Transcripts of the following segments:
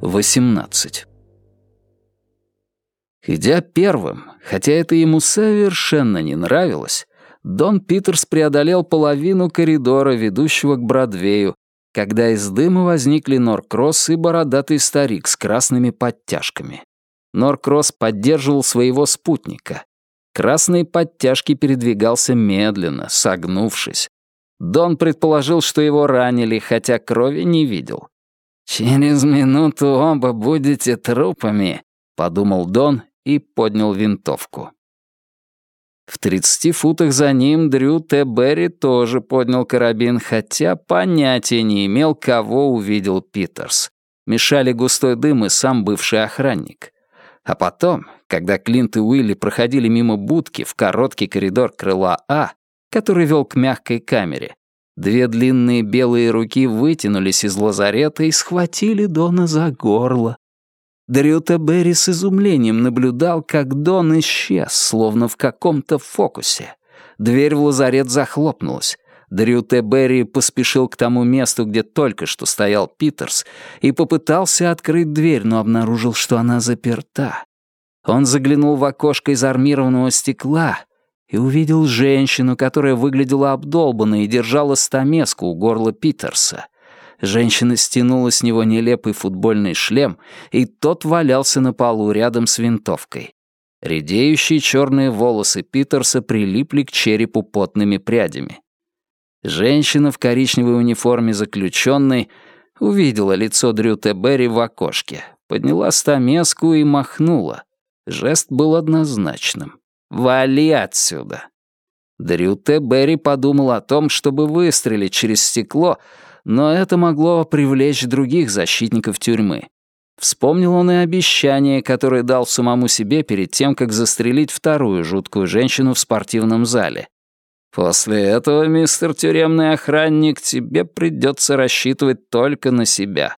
18. Идя первым, хотя это ему совершенно не нравилось, Дон Питерс преодолел половину коридора, ведущего к Бродвею, когда из дыма возникли Норкросс и бородатый старик с красными подтяжками. Норкросс поддерживал своего спутника. Красные подтяжки передвигался медленно, согнувшись. Дон предположил, что его ранили, хотя крови не видел. «Через минуту оба будете трупами», — подумал Дон и поднял винтовку. В тридцати футах за ним Дрю Т. Берри тоже поднял карабин, хотя понятия не имел, кого увидел Питерс. Мешали густой дым и сам бывший охранник. А потом, когда Клинт и Уилли проходили мимо будки в короткий коридор крыла А, который вел к мягкой камере, две длинные белые руки вытянулись из лазарета и схватили Дона за горло. Дрюта Берри с изумлением наблюдал, как Дон исчез, словно в каком-то фокусе. Дверь в лазарет захлопнулась. Дрю Берри поспешил к тому месту, где только что стоял Питерс, и попытался открыть дверь, но обнаружил, что она заперта. Он заглянул в окошко из армированного стекла и увидел женщину, которая выглядела обдолбанной и держала стамеску у горла Питерса — Женщина стянула с него нелепый футбольный шлем, и тот валялся на полу рядом с винтовкой. Редеющие черные волосы Питерса прилипли к черепу потными прядями. Женщина в коричневой униформе заключенной увидела лицо Дрю Берри в окошке, подняла стамеску и махнула. Жест был однозначным. «Вали отсюда!» Дрю Берри подумал о том, чтобы выстрелить через стекло, но это могло привлечь других защитников тюрьмы. Вспомнил он и обещание, которое дал самому себе перед тем, как застрелить вторую жуткую женщину в спортивном зале. «После этого, мистер тюремный охранник, тебе придется рассчитывать только на себя».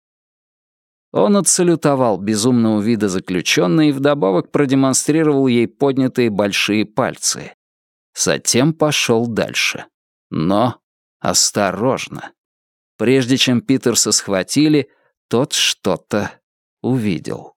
Он отсалютовал безумного вида заключенной и вдобавок продемонстрировал ей поднятые большие пальцы. Затем пошел дальше. Но осторожно. Прежде чем Питерса схватили, тот что-то увидел.